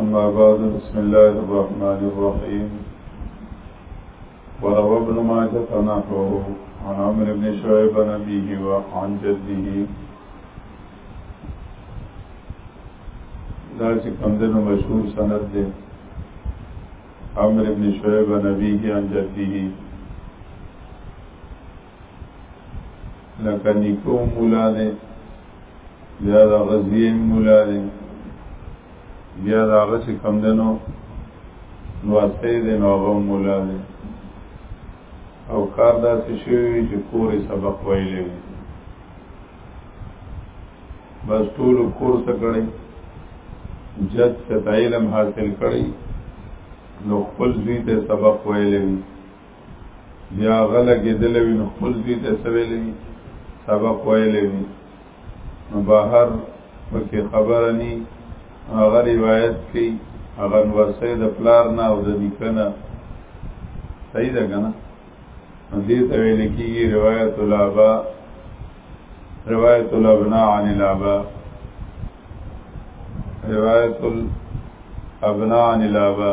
أما بعد بسم الله الرحمن الرحيم وروا ابن ماجة نحوه عن عمر بن شعب نبيه وعن جده ذاتي قمدن مشهور سند عمر بن شعب نبيه عن جده لکه نیکو مولا دی بیا د غزیه مولا دی بیا د هغه چې کم دی نو نواسته دی نو هغه مولا دی او کار داسې شوی وي چې کورې سبق ویلی وي بس ټول کور څه کړی جد څه علم حاصل کړی نو خپل زوی ته سبق ویلی وي بیا غله کېدلې وي نو خپل دوی ته څه ویلې وي سبق ویلې وي نو بهر پکې خبره ني هغه روایت کوي هغه ورسې د پلار نه او د نکنه صحیح ده کنه دې ته ویل کېږي روایت الابا روایت الابناء عن الابا روایت الابناء عن الابا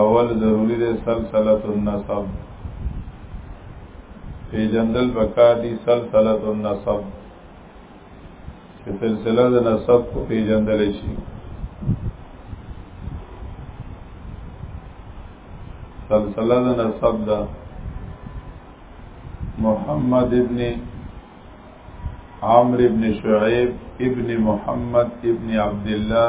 اول ضروری ده سلسلت النصب پی جندل بکا دی سلسلت النصب چه سلسله ده نصب کو پی جندل شی سلسله ده نصب ده محمد ابن عمرو ابن شعیب ابن محمد ابن عبدالله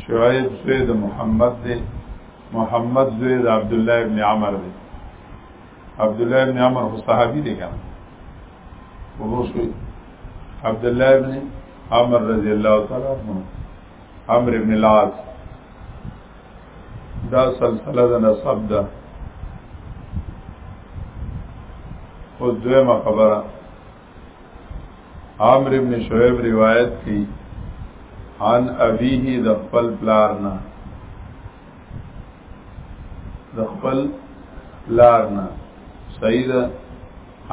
شعیب زوی د محمد دی محمد زوی د عبد الله ابن عمر دی عبد الله ابن عمر هو صحابي دی کنه وروسوي عبد الله ابن عمر رضی الله تعالی عنہ عمر ابن العاص دا سلسله د نسب ده او دویمه خبره عامر ابن شعیب روایت کی عن ابیه د خپل پلارنا د خپل پلارنا سید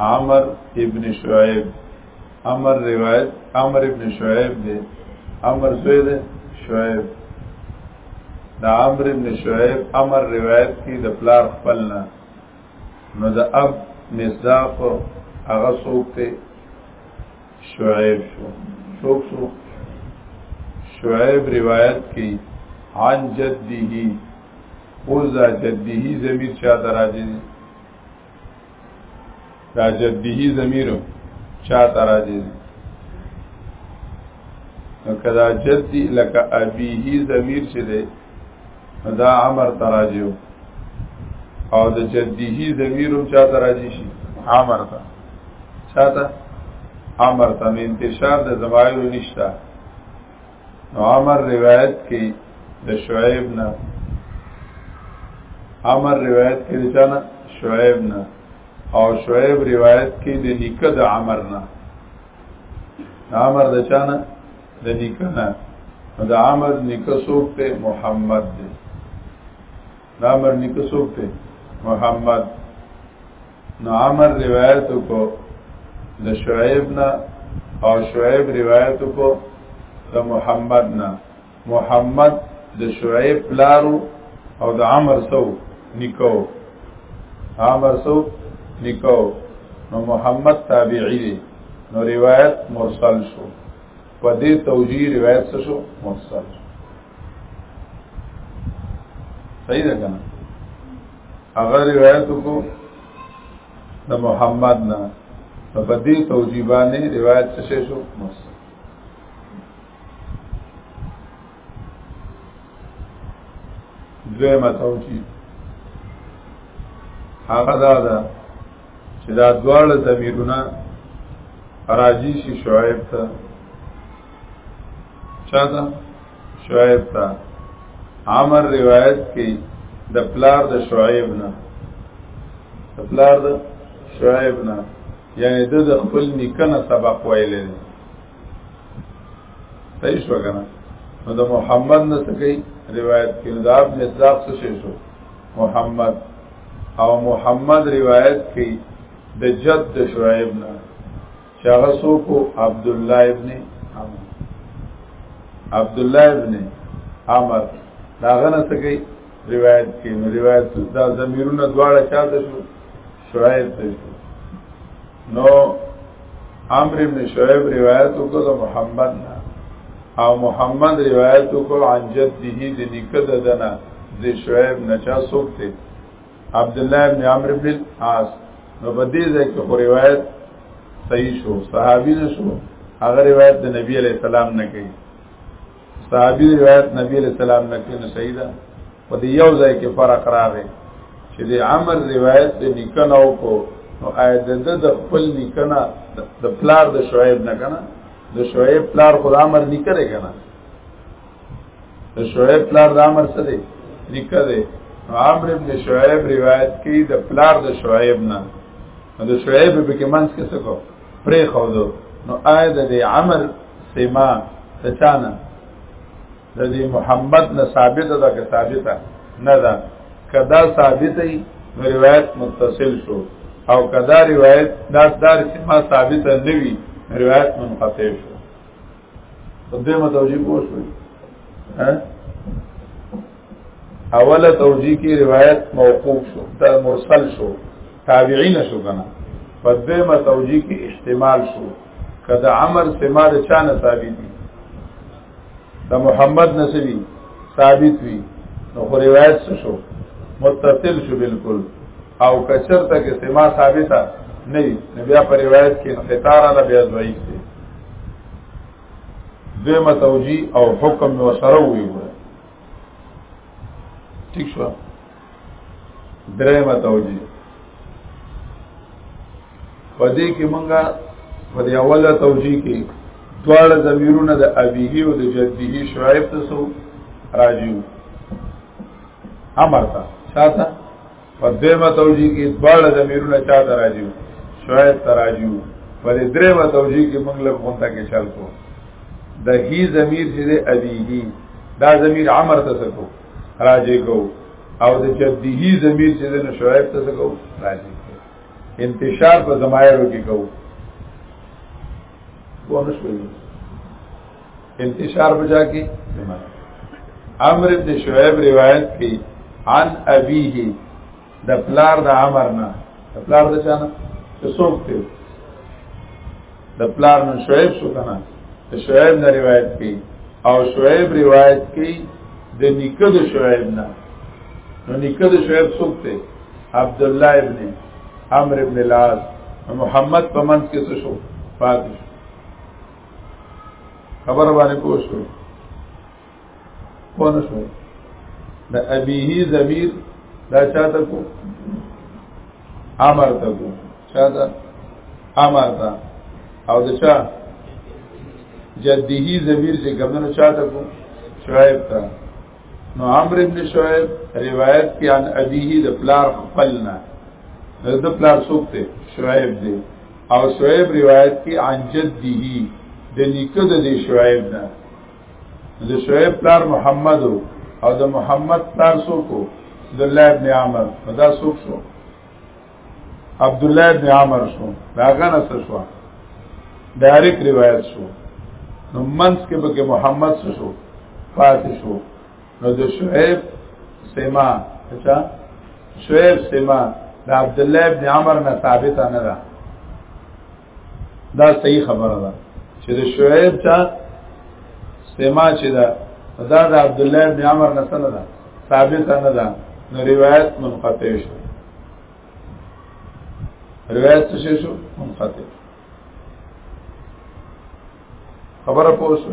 عامر ابن شعیب امر روایت امر ابن شعیب دی امر زوی دی شعیب دا عمر ابن شعیب امر روایت کی د پلار خپلنا نو د اب مصداق هغه څوک ته شعیب شو څوک شو شعیب روایت کی عن جده او ذا جده زمیر چا دراجه دی دا جده زمیر چا دراجه دی نو کدا جدی لکه ابیه زمیر چه دی دا امر تراجیو او د جدیه ضمیرم چا تراجی شي امر تا چاته امر تا نه انتشار د زمایر نشتا نو امر روایت کې د شعیب نه امر روایت کې چانه شعیب نه او شعیب روایت کې د نیکه د امر نه امر د چانه د نکنا د عمر نکسوک ته محمد دی د عمر نکسوک ته محمد نو عمر روایت کو د شعیب نه او شعیب روایت کو د محمد نه محمد د شعیب پلارو او د عمر سو نکو عمر سو نکو نو محمد تابعی دی نو روایت مرسل شو په دې توجیه روایت څه شو مرسل شو صحیح ده کنه هغه روایت کو د محمد نه په دې توجیه باندې روایت څه شو مرسل دویمه توجیه هغه دا ده چې دا دواړه ضمیرونه راجی شي شعیب ته چا ده شعیب ته عمر روایت کې د پلار د شعیب نه د پلار د شعیب نه یعنی د خپل نیکنه سبق ویلې صحیح شو کنه نو د محمد نه سکی روایت کین دا ابن اسحاق څه شی شو محمد او محمد روایت کی د جد د شعیب نه شغه سو کو عبد الله ابن عمر عبد الله ابن عمر داغه نه سکی روایت کین روایت دا زمیرونه دواړه چاته شو شعیب ته نو عمرو ابن شعیب روایت وکړ محمد نه او محمد روایت وکړ عن جده د نکد دنا د شعیب نه چا څوک ته عبد الله ابن عمرو بن عاص نو په دې ځای کې خو روایت صحیح شو صحابي نه شو هغه روایت د نبی علی السلام نه کوي صحابي روایت نبی علیہ السلام نه کینو سیدا په دې یو ځای کې فرق راغی چې د عمر روایت د نکنه او کو نو آیت د خپل نکنه د پلار د شعیب نه کنه د شعیب پلار خدا امر نکره کنه د شعیب پلار د امر څه دی نکره عمر ابن شعیب روایت کې د پلار د شعیب نه د شعیب په کې منځ کې څه کو پرې خودو نو آیا د عمر سما تچانا د دې محمد نه ثابت ده که ثابته نه ده کدا ثابتې روایت متصل شو او کدا روایت داس دار سما ثابته نه وي روایت منقطع شو په دې متوجي پوښتنه ها اوله توجیه کې روایت موقوف شو دا مرسل شو تابعین شو کنه په دیمه توجیه کې احتمال شو کدا عمر سما د چانه ثابت دي دا محمد نسبی ثابت وی نو خو روایت شو متصل شو بالکل او کچر تک سما ثابته نه وي بیا په روایت کې انقطاع را بیا ضعیف دی دیمه توجیه او حکم وسره وی ٹھیک شو درېمه توجیه پدې کې مونږه په دې اوله توجیه کې دواړه ضمیرونه د ابيه او د جديه شعیب ته سو راجیو امر تا شاته په دیمه توجیه کې دواړه ضمیرونه چا ته راځي شاید ته راځي په دریمه توجیه کې موږ له غونډه کې چل کو د هی ضمیر چې ابيهی دا ضمیر عمر ته سکو راځي کو او د جدیهی ضمیر چې د شاید ته سکو راځي انتشار په زمایرو کې کو ونه شوی انتشار بجا کې امر ابن شعیب روایت کړي عن ابيه د پلار د امرنا د پلار د چانه څه څوک دی د پلار نو شعیب شو کنه د شعیب نه روایت کړي او شعیب روایت کړي د نیکه د شعیب نه نو نیکه د شعیب څوک دی عبد الله ابن عمرو ابن العاص محمد پمنځ کې څه شو فاطمه خبر باندې پوه شو پوه نه شو د ابيه ضمير دا چاته کو امر ته کو چاته امر ته او د چا جديه ضمير چې ګمنه چاته کو شعيب ته نو عمرو ابن شعیب روایت کې عن ابيه د پلار خپلنا د پلار څوک دی شعیب دی او شعیب روایت کې عن جده د نیکه د شعیب نه د شعیب پلار محمد او د محمد پلار څوک عبد الله ابن عمر دا څوک شو عبد الله ابن عمر شو دا غنه څه شو ډایرک روایت شو نو منس کې به محمد څه شو فاتح شو نو د شعیب سما اچھا شعیب سما د عبد الله ابن عمر نه ثابت نه ده دا صحیح خبره ده چې د شعیب چا سما چې دا دا د عبد الله بن عمر نه سره ده ثابت نه ده نو روایت منقطع شو روایت څه شو منقطع خبره پوه شو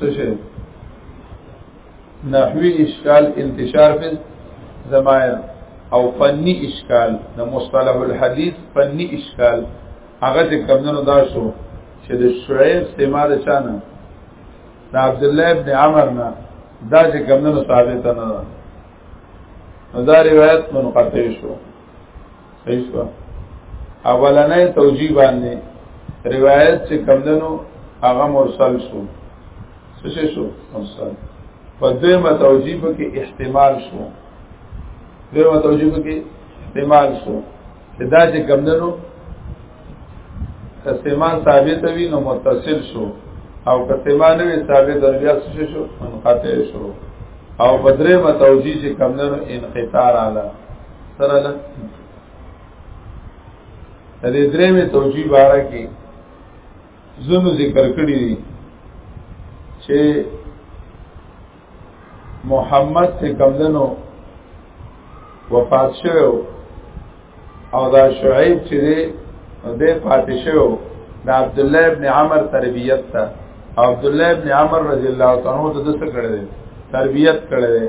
سشه نحوی اشکال انتشار فی زمایر او فنی اشکال د مصطلح الحدیث فنی اشکال هغه د کمنو دا شو چې د شعیب سما د چانه د عبد الله ابن عمر نه دا چې کمنو ثابت نه ده نو دا روایت منقطع شو صحیح شو اولنې توجیه باندې روایت چې کمندنو هغه مرسل شو څه شو مرسل په دیمه توجیه کې احتمال شو دیمه توجیه کې احتمال شو دا چې کمندنو کسما ثابت وی نو متصل شو او کسما نه وی ثابت نو بیا څه شو منقطع شو او بدره متوجی چې کمندنو انقطاع رااله سره ده د دې درې مې توجیه باره کې زونو ذکر کړی دي چې محمد ته کمدنو وفات شوو او دا شعیب چې دی دی پاتې شوو د عبد الله ابن عمر تربیت ته عبد الله ابن عمر رضی الله تعالی عنہ د څه کړی تربیت کړی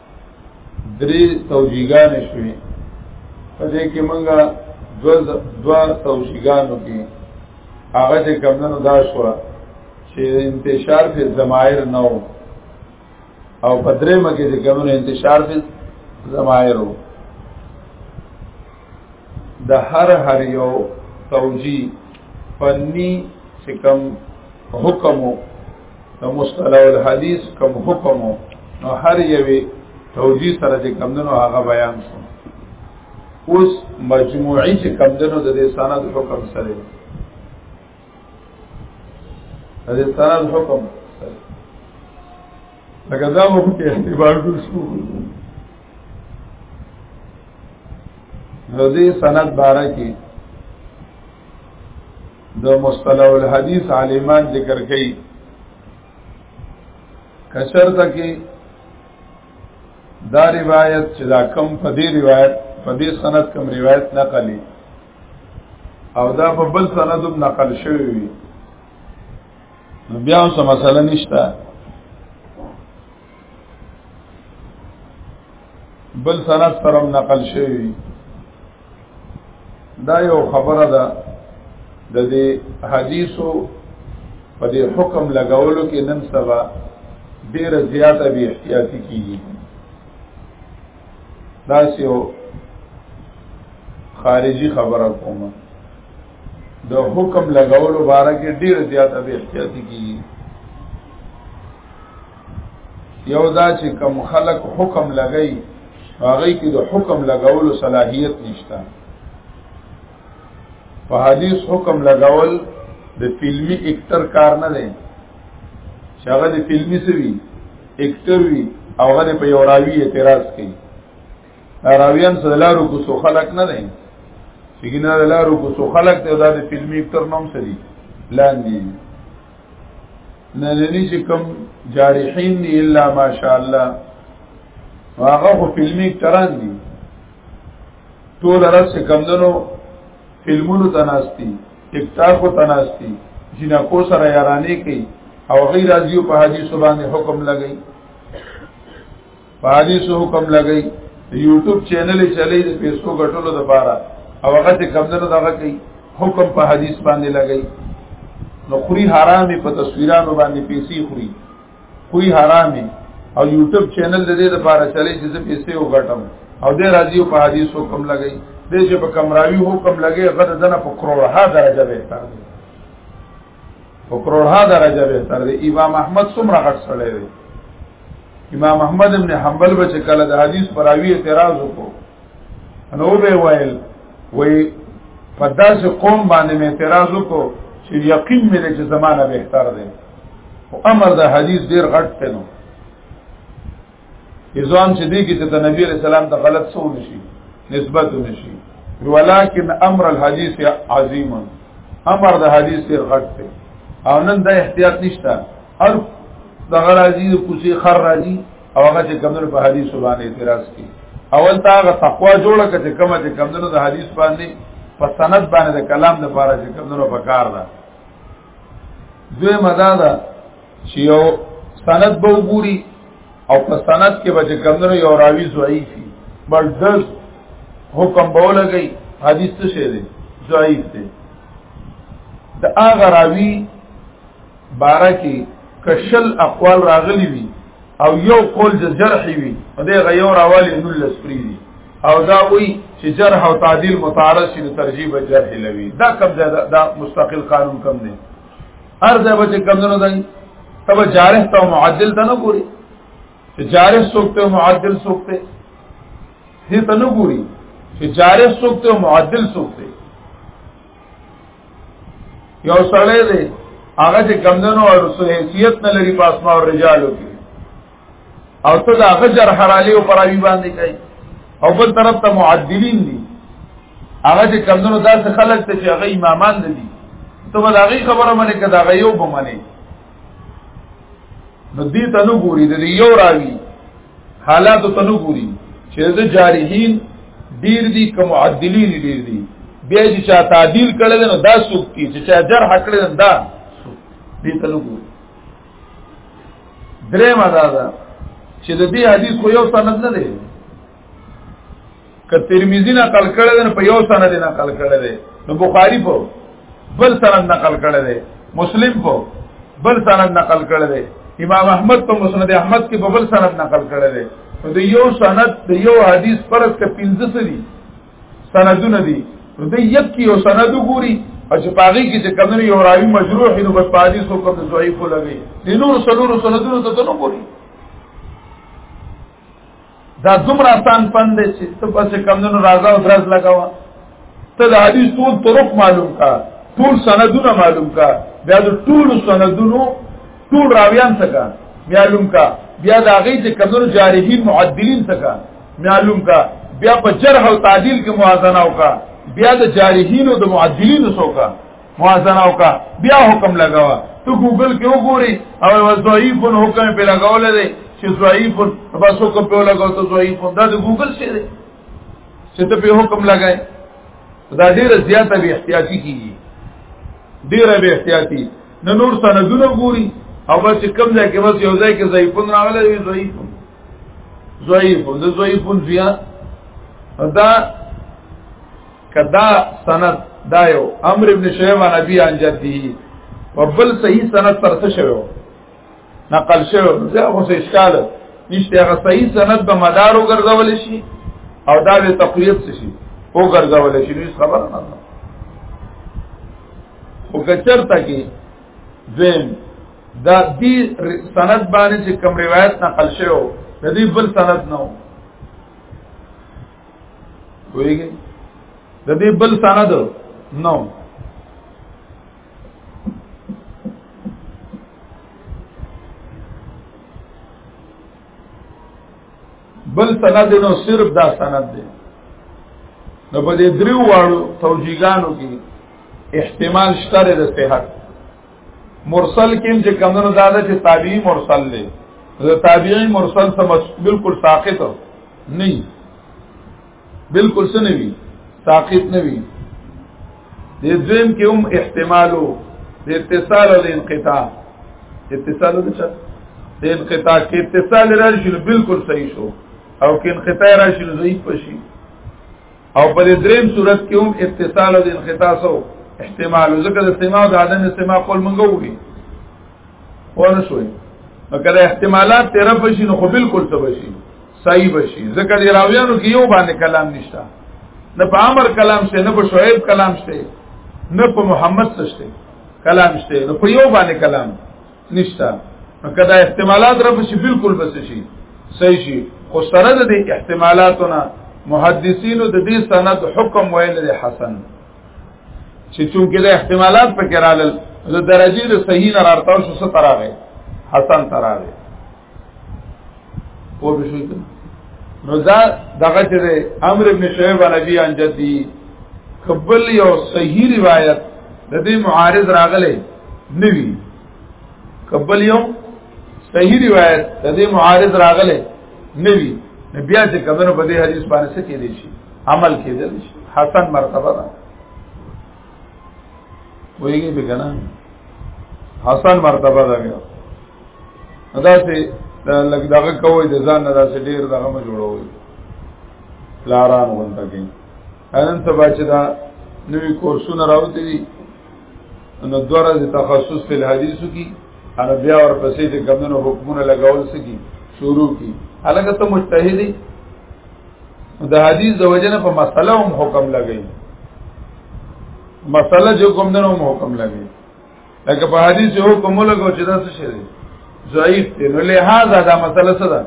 درې توجیهګان شوې په دې کې مونږه دو دو توجیهګانو کې هغه چې کمنو دا شو چې انتشار په زمایر نه وو او په درې مکه چې کمنو انتشار په زمایر وو د هر هر یو توجیه فنی چې کوم حکم وو نو مصطلح الحديث کوم حکم نو هر یوې توجیه سره چې کمندونو هغه بیان شو اوس مجموعي چې کمندونو د دې سند حکم سره د دې سند حکم سره لکه دا مو کې اعتبار شو نو دې سند بارا کې د مصطلح الحديث عالمان ذکر کوي کشر تکي دا روایت چې دا کم په دې روایت په دې سند کم روایت نقلی او دا په بل سند هم نقل شوی وي بیا هم څه مسله نشته بل سند سرم نقل شوی دا یو خبره ده د دې حدیثو په دې حکم لګولو کې نن سبا ډیره زیاته به احتیاطي کیږي دا یو خارجي خبره کومه د حکم لګولو باره کې ډیر زیات به احتیاطي کیږي یو دا چې کم خلق حکم لګئی هغه کې د حکم لګولو صلاحیت نشته په حدیث حکم لګول د فلمی اکتر کار نه دی چې هغه د فلمی سوي اکتر وی او هغه په یو راوی اعتراض کوي راویان سره لارو کو سو خلق نه دی چګینا لارو کو سو خلق ته دا د فلمی اکتر نوم سری لاندې نه نه چې کوم جارحین دی الا ماشاء الله هغه خو فلمی اکتران دي ټول راس کمندنو فلمونو تناستی اکتار کو تناستی جنا کو سره یارانه کوي او غیر ازیو په حدیث باندې حکم لګی پادیس حکم لګی یوټیوب چینل چلی د پیسو ګټلو لپاره او هغه ته کمندونو دغه کوي حکم په حدیث باندې لګی نو خوري حرامي په تصویرانو باندې پیسې خوري خوري حرامي او یوټیوب چینل د دې لپاره چلی چې زه پیسې وګټم او دې راځي په حدیث حکم لګی دې چې په کمراوي حکم لګی غره دنه په کروڑه درجه به تر او کروڑها درجه به تر دې امام احمد څومره غټ سړی دی امام احمد ابن حنبل به چې کله د حدیث پر راوی اعتراض وکړو نو به ویل وی په داسې قوم باندې مې اعتراض وکړو چې یقین مې دې چې زمانہ بهتر دی او امر د حدیث ډیر غټ دی نو ځان چې دی کې چې د نبی رسول الله ته غلط سو نشي نسبت نشي ولکن امر الحديث عظیم امر د حدیث ډیر غټ دی او نن د احتیاط نشته هر د غرازی د کوسی خر راځي او هغه چې کمنو په حدیث باندې اعتراض کوي اول تا هغه تقوا جوړه کړي کومه چې کمنو د حدیث باندې په سند باندې د کلام لپاره چې کمنو په کار ده دوی مدا ده چې یو سند به وګوري او په سند کې به کمنو یو راوی ضعیفي بل دز حکم به ولګي حدیث څه شی دی ضعیف دی د هغه راوی بارا کې کشل اقوال راغلی وي او یو قول د جرح وی او د غیور اولی نو لسپری دی او دا وی چې جرح او تعدیل متعارض شي نو ترجیح به جرح لوي دا کم دا, دا مستقل قانون کم دی ارز به چې کم نه دی تب جارح ته معدل ته نه ګوري چې جارح سوکته معدل سوکته دې ته نه ګوري چې جارح سوکته معدل سوکته یو سړی دی هغه چې کمندنو او رسو حیثیت نه لري په اسماء او رجالو کې او ته دا غجر حرالي او پراوی باندې کوي او بل طرف ته معدلین دي هغه چې کمندنو داس خلک ته چې هغه امامان دي ته به دا غي خبره منې کدا غيو بمنه نو دې ته نو ګوري دې یو راوي حالات ته نو ګوري چې د جارحین ډیر دي که معدلین ډیر دي بیا چې چا تعدیل کړل نو دا څوک دي چې چا جرح کړل دا دې ته نو ګوري درې ماده ده چې د دې حدیث خو یو سند نه دی که ترمذی نقل کړی دی په یو سند نقل کړی دی نو بخاری په بل سند نقل کړی دی مسلم په بل سند نقل کړی دی امام احمد په مسند احمد کې په بل سند نقل کړی دی نو د یو سند د یو حدیث پرد ک 15 سری سندونه دي نو د یک یو سند ګوري او چې پاغي کې چې کمنو یو راوی مجروح نو بس پادي سو کوم ضعیف لګي د نور سلور سندونو ته نه ګوري دا دومره آسان پند دی چې ته پسې کمونو راځه او درز لګاوه ته د حدیث ټول طرق معلوم کا ټول سندونه معلوم کا بیا د ټول سندونو ټول راویان څخه معلوم کا بیا د هغه چې کمونو جارحین معدلین څخه معلوم کا بیا په جرح او تعدیل کې موازنه وکا بیا د جارحین او د معدلین څخه موازنه وکا بیا حکم لگاوا تو ګوګل کې وګوري او ضعیف حکم په لگاول دي چې ضعیف بس حکم په لگاو ته ضعیف دا د ګوګل څه دي چې ته په حکم لگای دا ډیره زیاته به احتیاطي کیږي ډیره به احتیاطي نه نور سندونه ګوري او بس کم ځای کې بس یو ځای کې ضعیفون راغلی وي ضعیف ضعیف د ضعیفون زیات دا کدا سند دا یو امر ابن شیبه نبی ان جدی په بل صحیح سند سره څه شوی نقل شوی زه خو څه اشکال نشته هغه صحیح سند به مدار وګرځول شي او دا به تقویت شي او ګرځول شي نو خبر نه ده او کچرته کې زم دا دی سند باندې چې کوم روایت نقل شوی د دې بل سند نه ویږي د دې بل سند نو بل سند نو صرف دا سند دی نو په دې دریو واړو توجیهګانو کې احتمال شته د صحت مرسل کې چې کمنو داده چې تابعی مرسل دی د تابعی مرسل سم بالکل ساقط نه بالکل سنوي ساقط نه وي د دویم کې هم احتمالو د اتصال او د انقطاع اتصال د چا د انقطاع کې اتصال راشي بالکل صحیح شو او کې انقطاع راشي ضعیف شي او په دې دریم صورت کې هم اتصال او انخطاص او احتمال ځکه د سماع او د عدم سماع قول منګو وي ونه شوي نو کله احتمالات تیر بشي نو خو بالکل څه بشي صحیح بشي ځکه دی راویانو کې یو باندې کلام نشته نه په امر کلام شته نه په شعیب کلام شته نه په محمد شته کلام شته نو په یو باندې کلام نشته نو کدا احتمالات رب شي بالکل بس شي صحیح شي خو سره د دې احتمالاتونه محدثینو د دې سند حکم ویل دی حسن چې چونکه د احتمالات پکې رالل د درجه د صحیح نه راټاو شو ستراغه حسن تراغه پوه شئ نو دا دغه چې امر ابن شعیب نبی ان جدی قبل یو صحیح روایت د دې معارض راغله نوی قبل یو صحیح روایت د دې معارض راغله نوی بیا چې کمنو په دې حدیث باندې څه کې دي شي عمل کې دي شي حسن مرتبه ده ویږي به کنه حسن مرتبه ده ادا سه لګ دغه کوی د ځان نه داسې ډیر دغه ما جوړوي لاران غونډه کې نن سبا چې دا نوی کورسونه راوته دي نو دوره د تخصص په حدیثو کې ان بیا ور پسې د کمنو حکمونه لګاول سکی شروع کی الګ ته مجتهدی د حدیث د وجنه په مسله هم حکم لګی مسله جو کوم دنو حکم لګی لکه په حدیث یو کوم لګو چې دا څه شي ضعیف دی نو لہذا دا مسله څه ده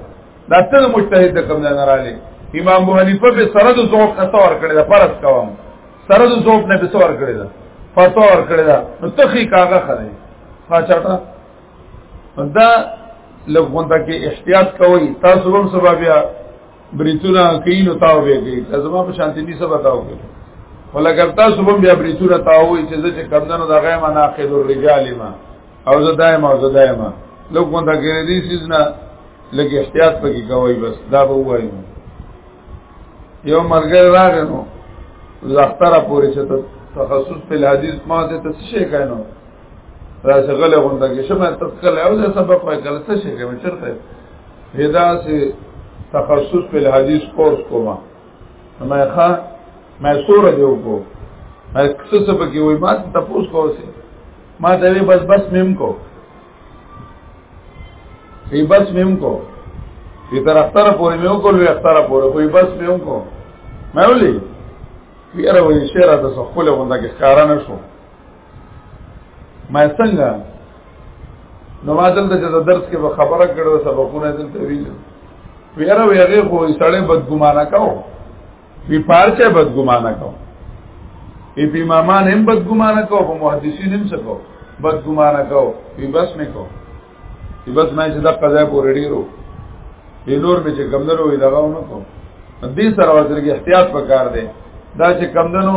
دا تل مجتهد کوم نه رااله امام ابو حنیفه به سره د ذوق خطور کړی دا فرض کوم سره د ذوق نه به سور کړی دا فطور کړی دا نو تخی کاغه خره ها چاټه دا لږونته کې احتیاط کوي تاسو هم سبب یا بریتونه کوي نو تاو به کوي زما په شانتي دي سبا تاو کوي ولکه تاسو هم بیا بریتونه تاوي چې زه چې کمندونو دغه ما ناقد الرجال ما او زه دایم او زه دایم لو کومه کې دې سیز نه لګ احتیاط پکې کوي بس دا به وایي یو مرګر راغی نو زختره پوری چې تخصص په حدیث ما ته څه شي کاینو را څغله غونډه کې شمه تکل او زه سبق وای کله څه شي کوم چرته هدا سي تخصص په حدیث کورس کوما ما ښا ما سور دی وکړو ما څه څه پکې وای ما ته پوس کوسه ما دا وی بس بس مم کو ای بس مم کو ای تر اختر پورې مې وکړ وی اختر پورې وی بس مم کو ما ولي پیره وی شعر ته خپل غونډه کې کارانه شو ما څنګه نو ما دلته چې درس کې به خبره کړو سبقونه دلته ویل ویره ویغه خو سړی بدګمانه کاو وی پارچه بدګمانه کاو ای په امامان هم بدګمانه کاو په محدثین هم سکو بدګمانه کاو وی بس مې کو وی بس مې چې د قضا پورې ډیرو وی نور مې چې کمندرو وی لگاو نه کو دې سره ورته احتیاط پکار دی دا چې کمندنو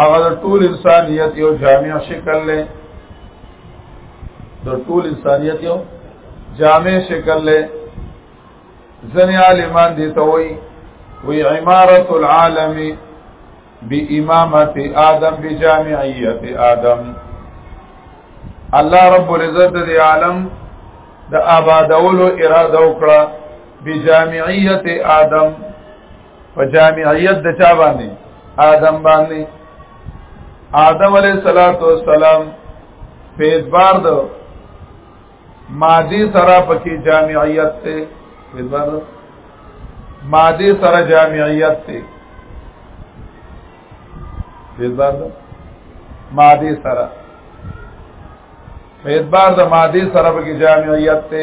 هغه د ټول انسانيت یو جامع شکل لې د ټول انسانيت یو جامع شکل لې ځنې عالمان دي ته وایي وی عمارت العالم بی امامت آدم بی جامعیت آدم الله رب العزت دی عالم د آبادولو اراده وکړه بی جامعیت آدم په جامعیت د چا باندې آدم باندې آدم علیہ الصلات والسلام په اعتبار د مادي سره پکې جامعیت ته په اعتبار مادي سره جامعیت ته په اعتبار مادي سره په اعتبار د مادي سره پکې جامعیت ته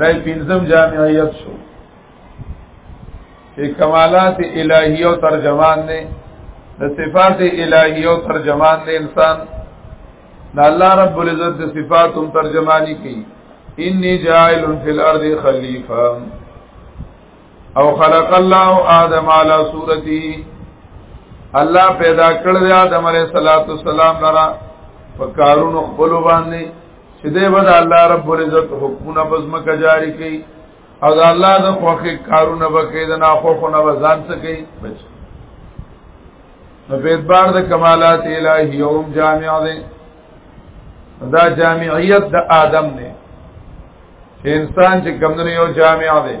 دای پنځم جامعیت شو چې کمالات الهی او ترجمان نه د صفات الهی او ترجمان نه انسان د الله رب العزت د صفات هم ترجمانی کوي انی جاعل فی الارض خلیفہ او خلق الله آدم علی صورتی الله پیدا کړل آدم علیہ الصلوۃ والسلام لرا په کارونو خپل باندې چې دی به د الله رب العزت حکمونه په ځمکه جاري کوي او د الله د خوښې کارونه به کوي د ناخوښو نه به ځان څه کوي بچ نو په اعتبار د کمالات الهي یوم جامع دی دا جامعیت د آدم دی چې انسان چې کمدنو یو جامع دی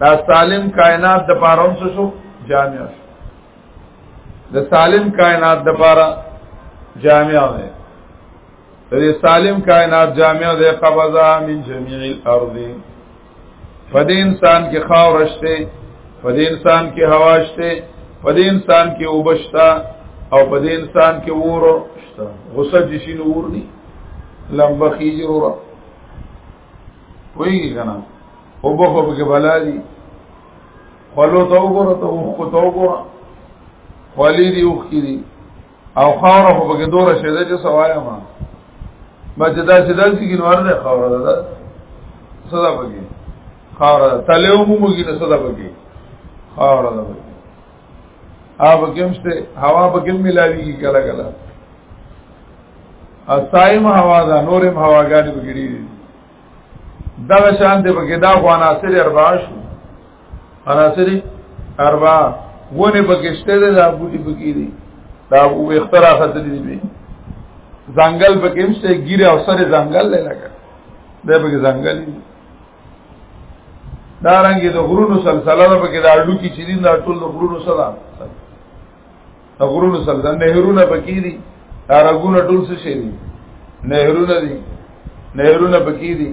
دا سالم کائنات د پاره هم شو جامع شو د سالم کائنات د پاره جامع دی دې سالم کائنات جامع دې قبضا من جميع الارض فدې انسان کې خاور شته فدې انسان کې هوا شته فدې انسان کې وبشتا او فدې انسان کې ور شته غصه چې شي نور دي لمبه خيږي ور وایي کنه او به خو به بلا دي خلو تو ګره تو خو تو ګره خلی دی او خې دی او خاور خو بګه دوره شه ده چې سوایا ما ما چې دا چې دل سي کې نور ده خاور ده صدا بګي خاور ده تلو مو موږي نه صدا بګي خاور ده بګي آب کمشته هوا بګل ملاوي کله کله اسایم هوا ده نورم هواګانی بګړي دي دا شان دې بګي دا غوانا سره ارباش عناصری اربع ونه پکشته ده دا بوټي پکې دي دا وو اختراع خطرې دي ځنګل پکې مشته ګیره او سره ځنګل لګا دا پکې ځنګل دي دا رنګه د غرونو سلسله ده پکې دا اډو کې چیرین دا ټول د غرونو سلام غرونو سره د نهرونه پکې دي تارګونه ټول څه شي دي نهرونه دي نهرونه پکې دي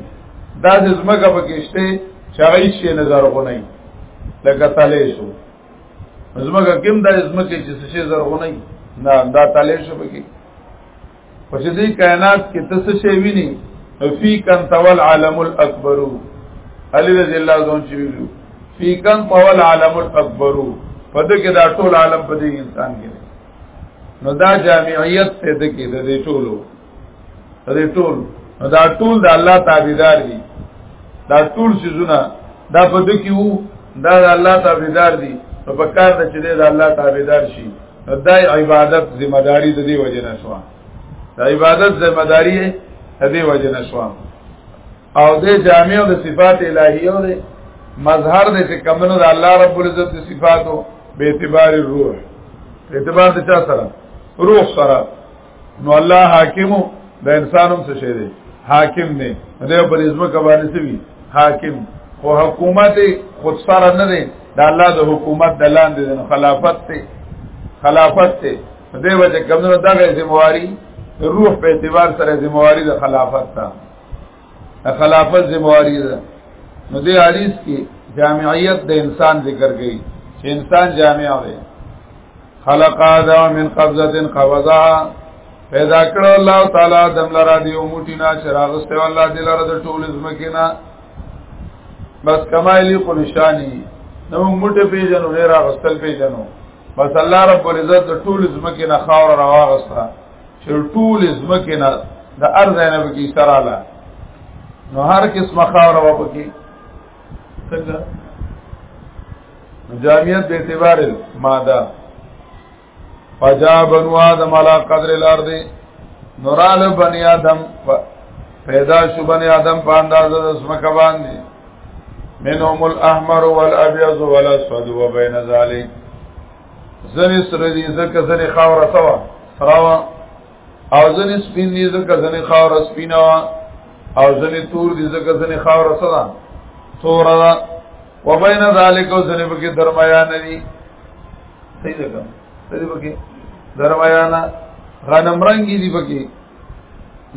دا د زمګه پکې شته چې هغه شي نظر غونې لکه تلې شو زمګه کوم د زمکه چې څه شي زر غونې نه دا تلې شو پکې او چې دې کائنات کې تس شي ویني فی کن تول عالم الاکبر علی رضی الله عنه چې ویلو فی کن تول عالم الاکبر په دې کې دا ټول عالم په دې انسان کې نو دا جامعیت ته د کې د دې ټولو د دې ټول نو دا ټول د الله تابعدار دي دا ټول سيزونه دا په دې کې وو دا د الله تابعدار دي نو په کار د چې د الله تابعدار شي دا عبادت ذمہ داری د دې وجه نه شو دا عبادت ذمہ داری د دې وجه نه شو او د جامع د صفات الهیو د مظهر د چې کمنو د الله رب العزت د صفاتو به اعتبار روح اعتبار د چا سره روح سره نو الله حاکم د انسانم څه شي دی حاکم نه دی په نظم کبانې سوي حاکم خو حکومت خود سره نه دی د الله د حکومت د لاندې د خلافت ته خلافت ته دی وجه کمنو دغه ذمہواری روح په اعتبار سره ذمہواری د خلافت ته خلافت ذمہواری ده نو دې حدیث کې جامعیت د انسان ذکر کړي چې انسان جامع دی خلق آدم من قبضه قبضا پیدا کړ الله تعالی آدم لرا دی او موټی نا چراغ است الله دې لرا د ټول زمکه نا بس کمالی خو نشانی نو موټه پیژنو نه را غستل پیژنو بس الله رب العزت د ټول زمکه نا خاور راغستا چې ټول زمکه نه د ارض نه به کی سراله نو هر کس مخاور و پکې څنګه جامعیت به اعتبار ماده فجا بنو آدم علا قدر الارض نورال بنی آدم پیدا شو بنی آدم په اندازه د سمکه باندې منهم الاحمر والابيض والاسود وبين ذلك زنی سره دي ځکه زنی خاور سوا سراوا او زنی سپین دي ځکه زنی خاور سپینوا او زنی تور دي ځکه زنی خاور سدا تور دا وبین ذالک او زنی بګي درمیان دي صحیح ده صحیح بګي درمیان غنم رنگي دي بګي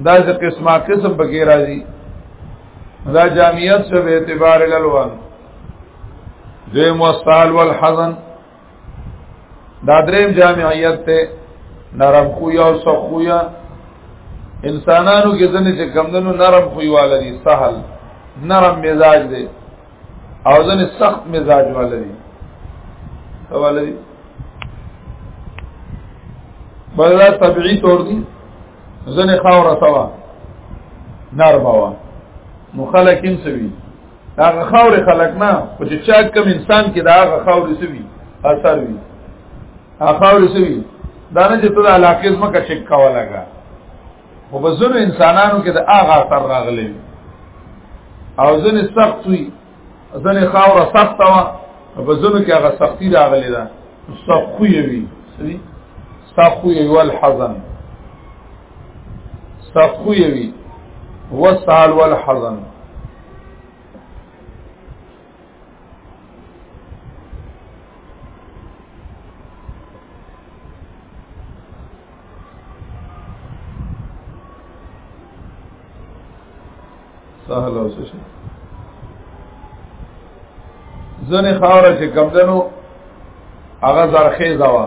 دا چې قسمه قسم بګي راځي دا جامعیت شوه اعتبار الالوان دویم وسال والحزن دا دریم جامعیت ته نرم خویا او سخویا انسانانو کې ځنې چې کمندونو نرم خوی والدي سهل نرم مزاج دی او ځنې سخت مزاج والدي والدي بلدا طبيعي تور دي ځنې خاور سوا نرم وا نو خلک هم سوي هغه خاور خلق نه او چې چا کم انسان کې دا هغه خاور سوي اثر وي هغه خاور سوي دا نه چې ته د علاقې زما کا چک کاوه لگا او بزرو انسانانو کې دا هغه اثر راغلي او ځنې سخت وي ځنې خاور سخت وا بزرو کې هغه سختی راغلي ده سخت خو وي سوي سخت خو وي والحزن سخت خو وي والسهل والحزن سهل او څه شي ځنې خاور چې کمدنو هغه زرخیزه وه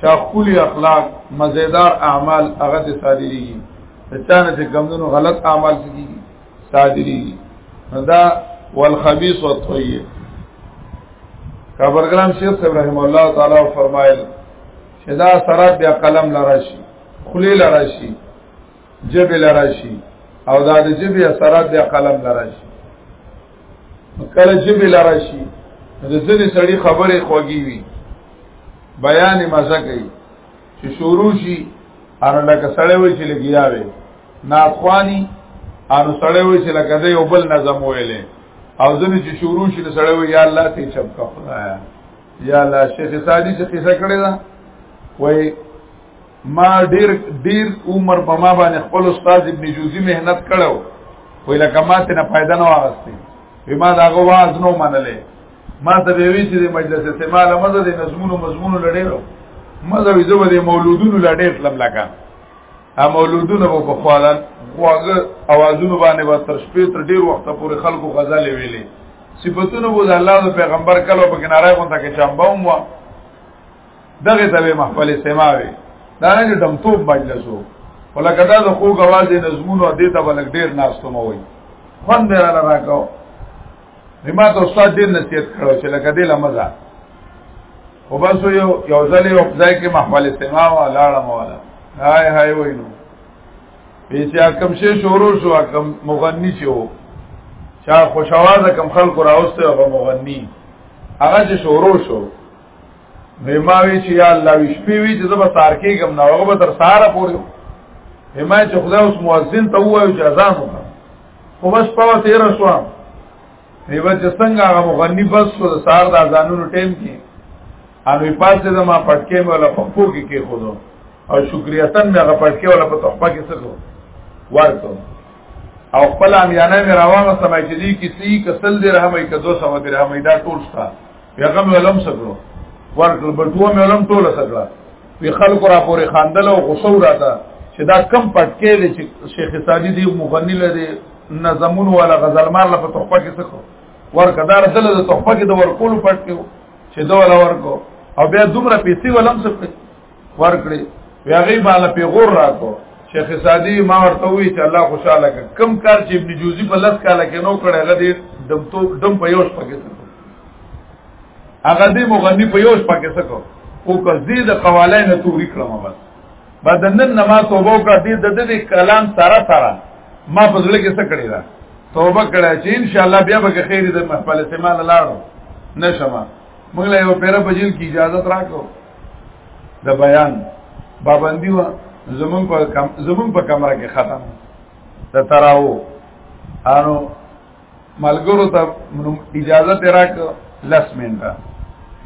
چا خپل اخلاق مزیدار اعمال هغه ته صادريږي د چا نه چې کمونو غلط اعمال کیږي صادريږي دا والخبيث والطيب کبرګرام شیخ ابراهیم الله تعالی فرمایل چې دا سره بیا قلم لراشي خلی لراشي جبه لراشي او دا د جبه سره بیا قلم لراشي کله چې بل راشي د ځنې سړی خبره خوږی وي بیان مزه کوي چې شروع شي ان لکه سړی وي چې لګیا وي ناخوانی ان سړی وي چې لکه دی او بل نظم ویلې او ځنې چې شروع شي نو سړی وي یا الله ته چپ کا خدایا یا الله شیخ سادی چې قصه کړی دا وای ما ډیر ډیر عمر په ما باندې خپل استاد ابن جوزی مهنت کړو وی لکه ما ته نه فائدہ نه واغسته به ما دا غواز نو منلې ما ته به وی چې د مجلس استعمال مزه د نظمونو مضمونو لړېرو مزه وی زو د مولودونو لړېر لم لکه ا مولودونو په خوالن واغه اوازونو باندې و تر شپې تر ډیر وخت پورې خلکو غزل ویلې صفاتونو بوز الله د پیغمبر کلو په کناره غونډه کې چمباوم وا دغه ته به محفل سما وي دا نه دم توپ مجلس وو ولکه دا د خوګ आवाज نظمونو دې ته بلک ډیر ناستوم وي خوند دې را راکاو ما ته استاد دې نصیحت کړو چې لکه دې لمزه او بس یو یو ځل یو ځای کې محفل سما وا لاړم والا هاي هاي وینو پیچا کم شي شروع شو کم مغنی چې وو چا خوشاواز کم خلق راوسته او مغنی هغه چې شروع شو نو ما وی چې یا الله وی شپې وی چې زما سار کېږم نو هغه به تر ساره پورې ما چې خدای اوس مؤذن ته وایو چې اذان وکړه خو بس په تیر شو دیو چې څنګه هغه مغنی بس د سار د اذانونو ټیم کې ان وی پاسه زما پټکې مولا پخپو کې کې خو او شکریتن مې هغه پټکې ولا په تحفه کې څه ورته او خپل امیانه مې راوغه سمای چې دي کسی کسل درهم کې 200 درهم دا ټول شته بیا کوم علم سکړو ورکل بټو مې علم ټول سکړه وی خلکو را پورې خاندل او غوسه وراته چې دا کم پټکې دي چې شیخ سادی دی مغنی لري نظمون ولا غزلمار له تحفه کې سکو ورکدار دل د تحفه کې د ورکول پټکې چې دا ولا ورکو او بیا دومره پیسې ولم سکړي ورکړي بیا غي بالا پیغور راکو شیخ سادی ما ورته وی چې الله خوشاله کم کار چې ابن جوزی په لس کاله کې نو کړه لدی دم تو دم په یوش پکې هغه دې مغنی په یوش پکې سکو او کزې د قوالای نه توري کړم بس بدنن نما توبه کا دې د دې کلام سره سره ما په ځل کې څه کړی دا توبه کړه چې ان شاء الله بیا به خیر د محفل استعمال لاړو نشما موږ له یو پیر په جیل کې اجازه راکو د بیان پابندی و زمون په زمون په کمره کې ختم د تراو انو ملګرو ته اجازه ته راک لس منټه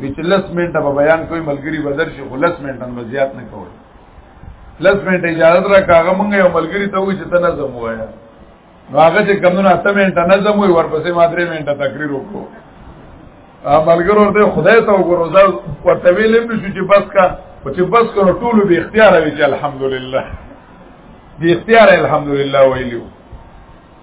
وچ لس منټه په بیان کوي ملګری بدر شي خو لس منټه نه زیات نه کوي لس منټه اجازه را کاغه مونږ یو ملګری ته وای چې ته نظم وایا نو هغه چې کمونه اته منټه نظم وای ورپسې ما درې منټه تقریر وکړو ملګرو ته خدای ته وګورو زه ورته ویلم نشو چې بس کا او چې بس کړو ټول به اختیار وي چې الحمدلله به اختیار الحمدلله ویلو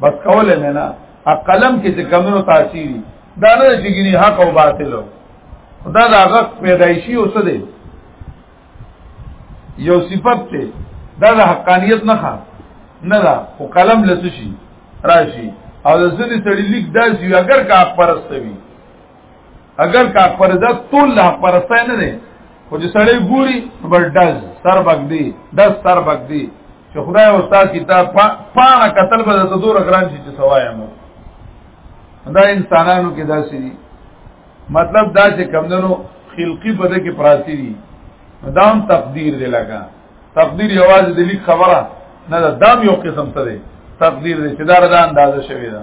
بس کوله مې نه قلم کې چې کمونو تاثیر دا نه چې ګني حق او باطل دا دا غق پیدایشي اوس دی یو صفت ته دا د حقانیت نه ښه نه دا او قلم لته شي راشي او د سړي سړي لیک دا چې اگر کا پرستوي اگر کا پرده ټول لا پرسته نه ده خو چې سړی ګوري بر دز سر بګ دی دز سر بګ دی چې خدای او استاد کتاب پانا قتل به ته دور غران شي چې سوایا مو دا انسانانو کې داسې دي مطلب دا چې کمندونو خلقی بده کې پراتی دي دام تقدیر دی لگا تقدیر یوازې د لیک خبره نه دا دام یو قسم څه دی تقدیر دی چې دا ردا اندازه شوی ده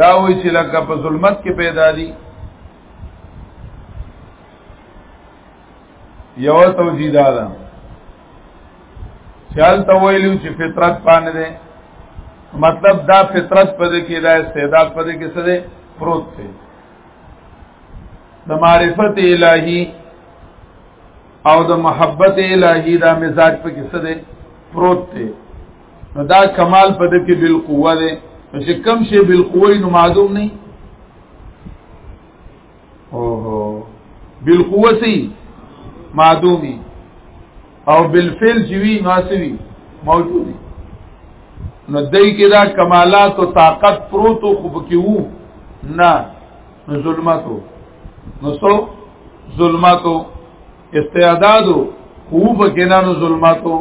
دا وی چې لکه په ظلمت کې پیدا دي یو توجیه دا ده چل ته ویلو چې فطرت باندې ده مطلب دا فطرت په دې کې دا استعداد په دې کې څه ده پروت دی د معرفت الهی او د محبت الهی دا مزاج په کې څه ده پروت دی نو دا کمال په دې کې بالقوه ده چې کم شي بالقوه نو معدوم نه اوه بالقوه سي معدومي او بالفعل چې وی ناسوي موجودي نو دای کې دا کمالات او طاقت پروت خو پکې وو نه نو ظلماتو نو سو ظلماتو استعداد خو په کینانو ظلماتو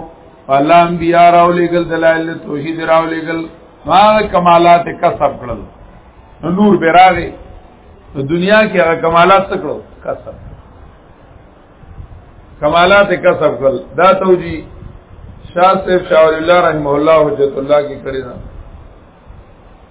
الله انبیاء راو لګل دلایل توحید راو لګل ما کمالات کسب کړل نور براغه دنیا کې هغه کمالات څه کړو کسب کمالات کسب کړل دا توجی شاه صاحب شاول الله رحم الله حجت الله کې کړی دا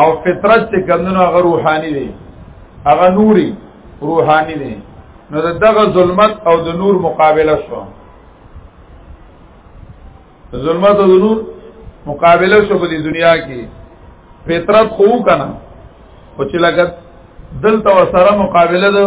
او فطرت چې کمنو هغه روحاني دی هغه نوري روحاني دی نو دغه ظلمت او د نور مقابله شو ظلمت او د نور مقابله شو په دې دنیا کې فطرت خو کنه او چې لګت دلته سره مقابله ده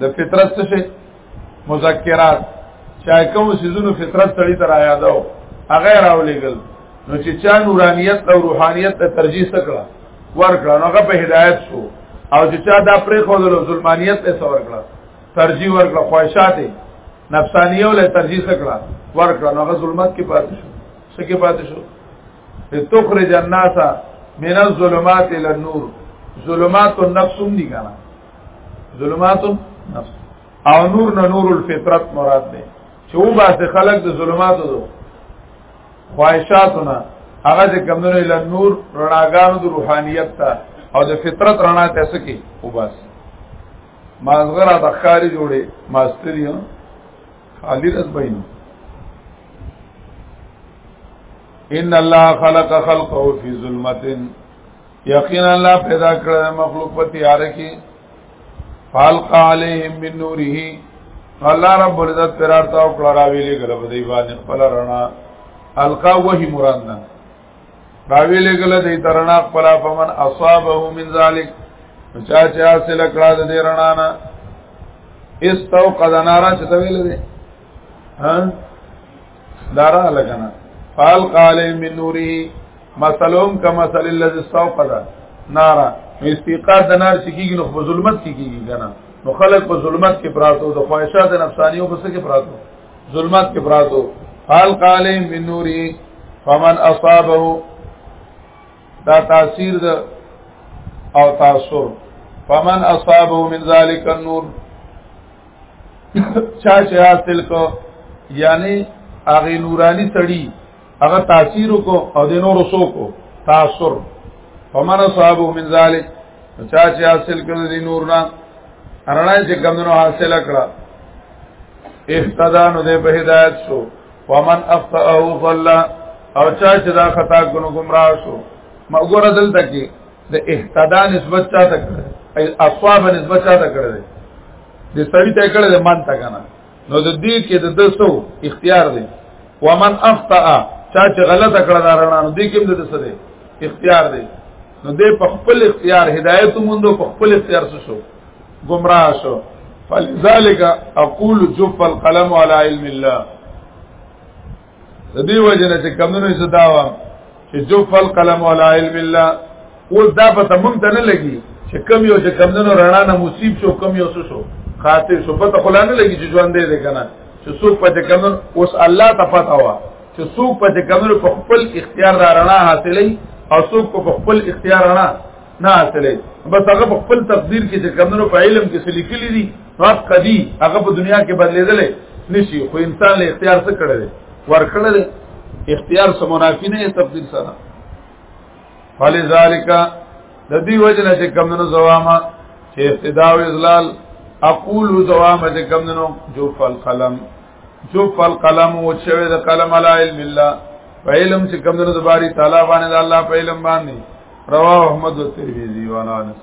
د فطرت څه شي مذکرات چا کوم سيزونو فطرت سړی تر آیا داو هغه راولېګل نو چې چا نورانیت او روحانیت ته ترجیح سکړه ورکړه نو هغه په هدایت شو او چې چا دا پرې خو د ظلمانیت ته څور کړه ترجیح ورکړه خواهشات نفسانیه ول ترجیح سکړه ورکړه نو هغه ظلمت کې پاتې شو څه کې پاتې شو لتخرج الناس من الظلمات الى النور ظلمات النفس هم دي کنه ظلمات النفس او نور نه نور الفطرت مراد ده چې و باسه خلق د ظلماتو دو خواهشاتونه هغه چې کمونه له نور رڼاګانو د روحانيت ته او د فطرت رڼا ته سکی و باسه مازغرا د خاري جوړي ماستری خالی رس بینو ان الله خلق خلقه فی ظلمتن یقینا الله پیدا کړل مخلوق په تیار کې فالق علیهم من نوره الله رب العزت پر ارتا او کړه راویلې ګل په دی باندې خپل رڼا القا وحی مراد نه راویلې ګل دی ترنا خپل فمن اصابه من ذلک چا چا سره کړه د رڼا نه استو قد نارا چې تویل دي ها دارا لګنا قال قال من نوري مثلهم كمثل الذي استوقد نارا استيقاظ د نار چې کیږي نو په ظلمت کې کیږي کنه نو خلق په ظلمت کې پراتو د خواهشات نفسانيو په څه کې پراتو ظلمت کې پراتو قال قال من نوري فمن اصابه دا تاثیر د او تاثر فمن اصابه من ذلك النور چا چې حاصل کو یعنی هغه نورانی سړی هغه تاثیر کو او د نور سو کو تاثر فمن صاحب من ذلک چا چې حاصل کړ د نور نه ارنا چې کمنو حاصل کړه اهتدا نو دې په هدایت شو ومن اخطأه ضل او چا چې دا خطا ګنو گمراه شو مګور دلته کې د اهتدا نسبت چا ته کړ اصحاب نسبت چا ته کړ دې سړی ته کړ دې مان تا کنه نو د دې کې د دسو اختیار دی ومن اخطا چا چې غلطه کړه دا رڼا نو دې کې د دسو دی اختیار دی نو دې په خپل اختیار هدایت موندو په خپل اختیار شو گمراه شو فلذلك اقول جف القلم على علم الله د دې وجنه چې کمونو یې صداوا چې جو فل قلم ولا علم الله اوس دا پته مونږ ته نه لګي چې کم یو چې کمونو رڼا نه مصیب شو کم یو شو خاطر شو پته خلا نه لګي چې ژوند دې کنه چې څوک پته کمونو اوس الله ته پته وا چې څوک پته کمونو په خپل اختیار را رڼا حاصلې او څوک په خپل اختیار رڼا نه حاصلې بس هغه په خپل تقدیر کې چې کمنو په علم کې سلیکلي دي حق قدی هغه په دنیا کې بدلېدل نشي خو انسان له اختیار څخه کړل ورکړل اختیار سمونافی نه تفضیل سره فلذالک د دې وجنه چې کمنو زوامه چې اقتداء او اذلال اقول زوامه چې کمنو جو فل قلم جف القلم او شوی د قلم علی علم الله په علم چې کوم د باری تعالی باندې د الله په علم باندې رواه احمد او ترمذی وانا انس